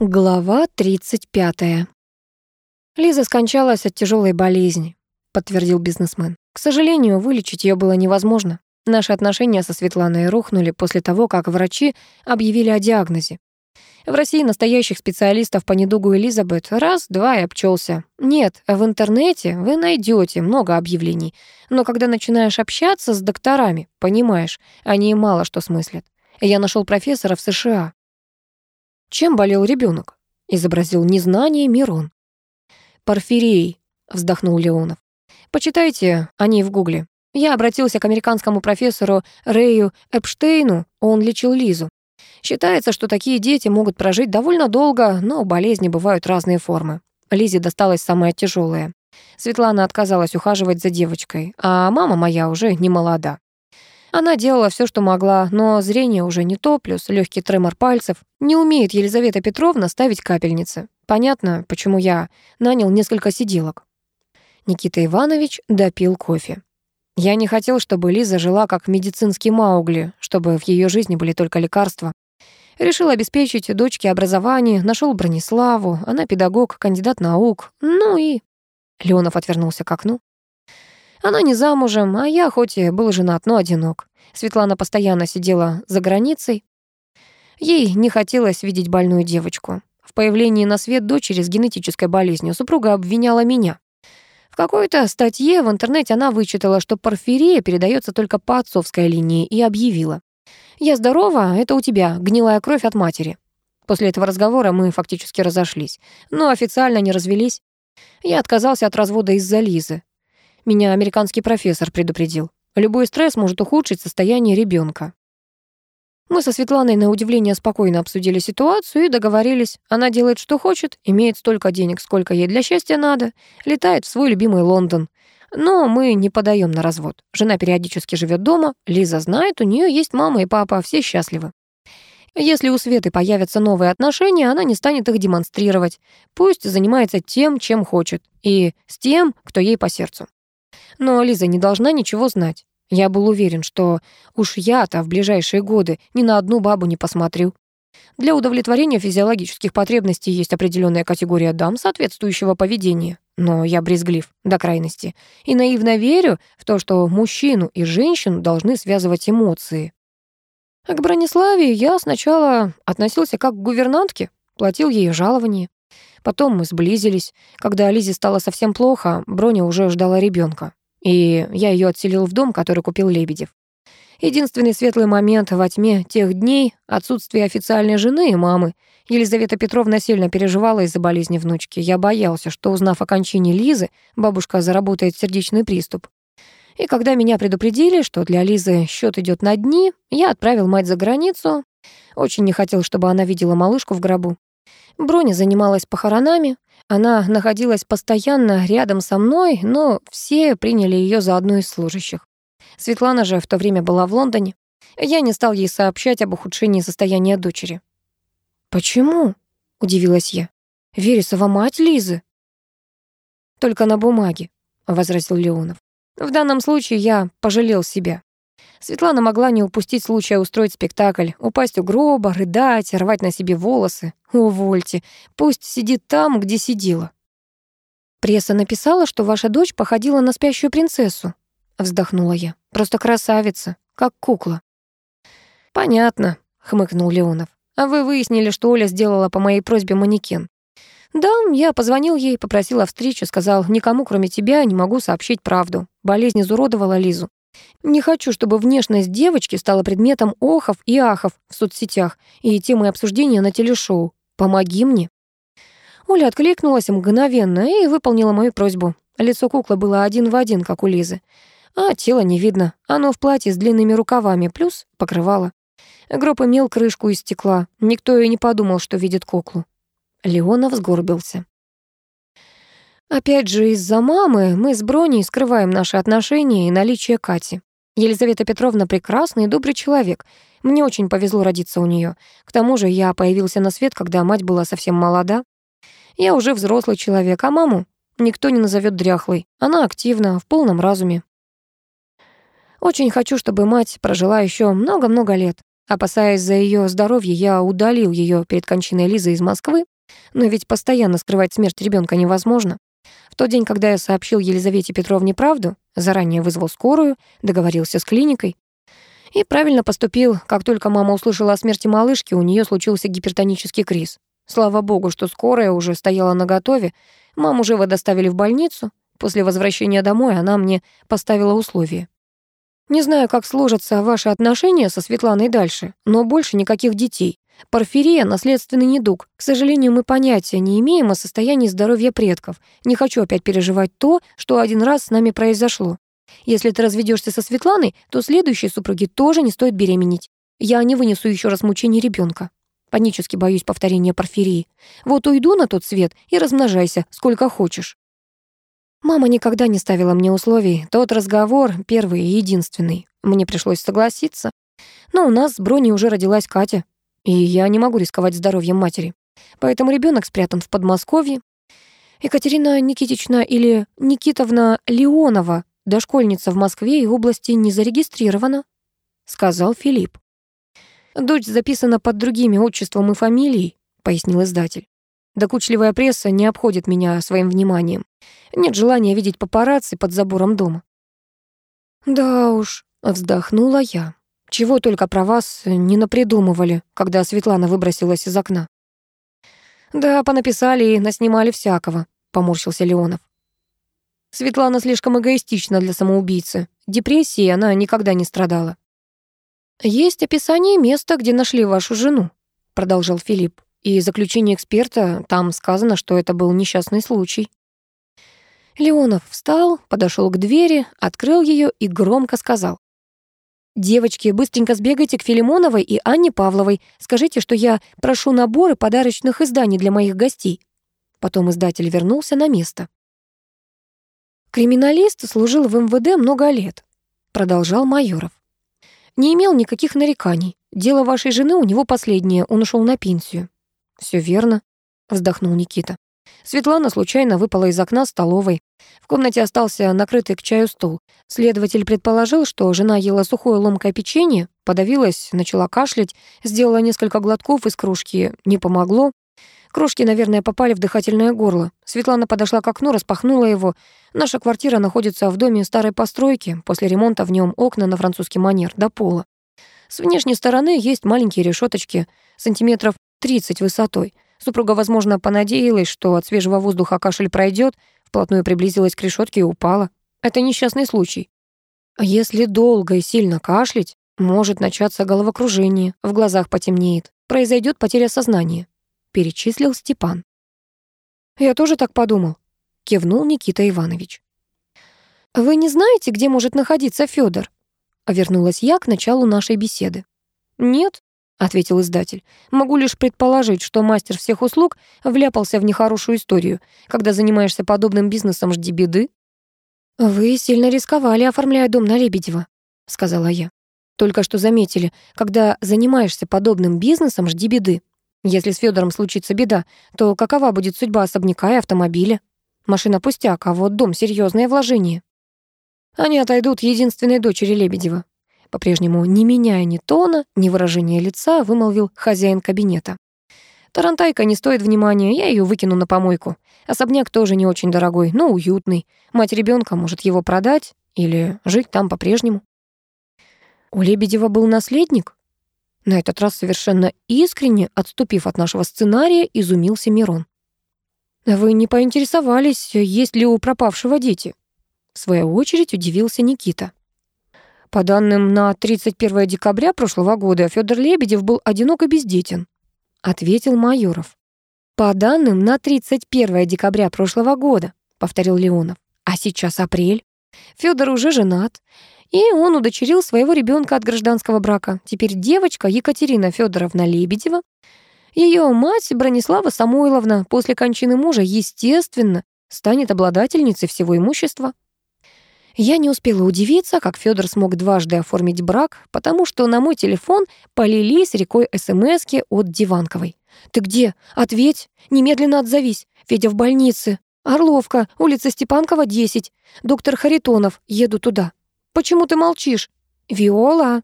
Глава 35. Лиза скончалась от тяжелой болезни, подтвердил бизнесмен. К сожалению, вылечить ее было невозможно. Наши отношения со Светланой рухнули после того, как врачи объявили о диагнозе. В России настоящих специалистов по недугу Элизабет раз-два и обчелся. Нет, в интернете вы найдете много объявлений, но когда начинаешь общаться с докторами, понимаешь, они мало что смыслят. Я нашел профессора в США, чем болел ребенок? изобразил незнание Мирон. Порфирий, вздохнул Леонов. Почитайте они в Гугле. Я обратился к американскому профессору Рэю Эпштейну, он лечил Лизу. Считается, что такие дети могут прожить довольно долго, но болезни бывают разные формы. Лизе досталась самая тяжелая. Светлана отказалась ухаживать за девочкой, а мама моя уже не молода. Она делала все, что могла, но зрение уже не то, плюс легкий тремор пальцев. Не умеет Елизавета Петровна ставить капельницы. Понятно, почему я нанял несколько сиделок. Никита Иванович допил кофе. Я не хотел, чтобы Лиза жила как медицинский Маугли, чтобы в ее жизни были только лекарства. Решил обеспечить дочке образование, нашел Брониславу, она педагог, кандидат наук, ну и... Леонов отвернулся к окну. Она не замужем, а я хоть и был женат, но одинок. Светлана постоянно сидела за границей. Ей не хотелось видеть больную девочку. В появлении на свет дочери с генетической болезнью супруга обвиняла меня. В какой-то статье в интернете она вычитала, что порфирия передается только по отцовской линии, и объявила. «Я здорова, это у тебя, гнилая кровь от матери». После этого разговора мы фактически разошлись, но официально не развелись. Я отказался от развода из-за Лизы. Меня американский профессор предупредил. Любой стресс может ухудшить состояние ребенка. Мы со Светланой на удивление спокойно обсудили ситуацию и договорились. Она делает, что хочет, имеет столько денег, сколько ей для счастья надо, летает в свой любимый Лондон. Но мы не подаем на развод. Жена периодически живет дома, Лиза знает, у нее есть мама и папа, все счастливы. Если у Светы появятся новые отношения, она не станет их демонстрировать. Пусть занимается тем, чем хочет, и с тем, кто ей по сердцу. Но Лиза не должна ничего знать. Я был уверен, что уж я-то в ближайшие годы ни на одну бабу не посмотрю. Для удовлетворения физиологических потребностей есть определенная категория дам соответствующего поведения. Но я брезглив до крайности и наивно верю в то, что мужчину и женщину должны связывать эмоции. А к Брониславе я сначала относился как к гувернантке, платил ей жалование. Потом мы сблизились. Когда Лизе стало совсем плохо, Броня уже ждала ребенка. И я ее отселил в дом, который купил Лебедев. Единственный светлый момент во тьме тех дней — отсутствие официальной жены и мамы. Елизавета Петровна сильно переживала из-за болезни внучки. Я боялся, что, узнав о кончине Лизы, бабушка заработает сердечный приступ. И когда меня предупредили, что для Лизы счет идет на дни, я отправил мать за границу. Очень не хотел, чтобы она видела малышку в гробу. Броня занималась похоронами, она находилась постоянно рядом со мной, но все приняли ее за одну из служащих. Светлана же в то время была в Лондоне. Я не стал ей сообщать об ухудшении состояния дочери. «Почему?» — удивилась я. «Вересова мать Лизы». «Только на бумаге», — возразил Леонов. «В данном случае я пожалел себя. Светлана могла не упустить случая устроить спектакль, упасть у гроба, рыдать, рвать на себе волосы. Увольте, пусть сидит там, где сидела. «Пресса написала, что ваша дочь походила на спящую принцессу», — вздохнула я. «Просто красавица, как кукла». «Понятно», — хмыкнул Леонов. «А вы выяснили, что Оля сделала по моей просьбе манекен?» «Да, я позвонил ей, попросил о встрече, сказал, никому, кроме тебя, не могу сообщить правду. Болезнь изуродовала Лизу. Не хочу, чтобы внешность девочки стала предметом охов и ахов в соцсетях и темой обсуждения на телешоу. Помоги мне». Оля откликнулась мгновенно и выполнила мою просьбу. Лицо куклы было один в один, как у Лизы. А тело не видно. Оно в платье с длинными рукавами, плюс покрывало. Гроб имел крышку из стекла. Никто и не подумал, что видит куклу. Леонов сгорбился. Опять же, из-за мамы мы с Броней скрываем наши отношения и наличие Кати. Елизавета Петровна прекрасный и добрый человек. Мне очень повезло родиться у нее. К тому же я появился на свет, когда мать была совсем молода. Я уже взрослый человек, а маму никто не назовет дряхлой. Она активна, в полном разуме. Очень хочу, чтобы мать прожила еще много-много лет. Опасаясь за ее здоровье, я удалил ее перед кончиной Лизы из Москвы, но ведь постоянно скрывать смерть ребенка невозможно. В тот день, когда я сообщил Елизавете Петровне правду, заранее вызвал скорую, договорился с клиникой. И правильно поступил. Как только мама услышала о смерти малышки, у нее случился гипертонический криз. Слава богу, что скорая уже стояла наготове. Маму живо доставили в больницу. После возвращения домой она мне поставила условие. Не знаю, как сложатся ваши отношения со Светланой дальше, но больше никаких детей. Порфирия — наследственный недуг. К сожалению, мы понятия не имеем о состоянии здоровья предков. Не хочу опять переживать то, что один раз с нами произошло. Если ты разведешься со Светланой, то следующей супруге тоже не стоит беременеть. Я не вынесу еще раз мучений ребенка. Панически боюсь повторения порфирии. Вот уйду на тот свет и размножайся, сколько хочешь. Мама никогда не ставила мне условий. Тот разговор первый и единственный. Мне пришлось согласиться. Но у нас с Броней уже родилась Катя, и я не могу рисковать здоровьем матери. Поэтому ребенок спрятан в Подмосковье. Екатерина Никитична или Никитовна Леонова, дошкольница в Москве и области, не зарегистрирована, сказал Филипп. Дочь записана под другими отчеством и фамилией, пояснил издатель. Докучливая пресса не обходит меня своим вниманием. Нет желания видеть папарацци под забором дома. Да уж, вздохнула я. Чего только про вас не напридумывали, когда Светлана выбросилась из окна. Да, понаписали и наснимали всякого, поморщился Леонов. Светлана слишком эгоистична для самоубийцы. Депрессией она никогда не страдала. «Есть описание места, где нашли вашу жену», — продолжал Филипп. «И заключение эксперта, там сказано, что это был несчастный случай». Леонов встал, подошел к двери, открыл ее и громко сказал. «Девочки, быстренько сбегайте к Филимоновой и Анне Павловой. Скажите, что я прошу наборы подарочных изданий для моих гостей». Потом издатель вернулся на место. «Криминалист служил в МВД много лет», — продолжал Майоров. Не имел никаких нареканий. Дело вашей жены у него последнее, он ушел на пенсию. Все верно, вздохнул Никита. Светлана случайно выпала из окна столовой. В комнате остался накрытый к чаю стол. Следователь предположил, что жена ела сухое ломкое печенье, подавилась, начала кашлять, сделала несколько глотков из кружки, не помогло. Крошки, наверное, попали в дыхательное горло. Светлана подошла к окну, распахнула его. Наша квартира находится в доме старой постройки. После ремонта в нем окна на французский манер до пола. С внешней стороны есть маленькие решеточки, сантиметров 30 высотой. Супруга, возможно, понадеялась, что от свежего воздуха кашель пройдет, вплотную приблизилась к решетке и упала. Это несчастный случай. А если долго и сильно кашлять, может начаться головокружение, в глазах потемнеет, произойдет потеря сознания перечислил Степан. «Я тоже так подумал», — кивнул Никита Иванович. «Вы не знаете, где может находиться Фёдор?» — вернулась я к началу нашей беседы. «Нет», — ответил издатель. «Могу лишь предположить, что мастер всех услуг вляпался в нехорошую историю. Когда занимаешься подобным бизнесом, жди беды». «Вы сильно рисковали, оформляя дом на Лебедева», — сказала я. «Только что заметили, когда занимаешься подобным бизнесом, жди беды. Если с Федором случится беда, то какова будет судьба особняка и автомобиля? Машина пустяк, а вот дом — серьезное вложение. Они отойдут единственной дочери Лебедева. По-прежнему, не меняя ни тона, ни выражения лица, вымолвил хозяин кабинета. Тарантайка не стоит внимания, я ее выкину на помойку. Особняк тоже не очень дорогой, но уютный. Мать ребенка может его продать или жить там по-прежнему. У Лебедева был наследник? На этот раз совершенно искренне, отступив от нашего сценария, изумился Мирон. «Вы не поинтересовались, есть ли у пропавшего дети?» В свою очередь удивился Никита. По данным на 31 декабря прошлого года, Федор Лебедев был одинок и бездетен, ответил Майоров. По данным на 31 декабря прошлого года, повторил Леонов. А сейчас апрель. Федор уже женат. И он удочерил своего ребенка от гражданского брака. Теперь девочка Екатерина Федоровна Лебедева, ее мать Бронислава Самойловна после кончины мужа, естественно, станет обладательницей всего имущества. Я не успела удивиться, как Федор смог дважды оформить брак, потому что на мой телефон полились рекой СМСки от Диванковой. «Ты где? Ответь! Немедленно отзовись! Федя в больнице! Орловка, улица Степанкова, 10. Доктор Харитонов, еду туда!» Почему ты молчишь? Виола!»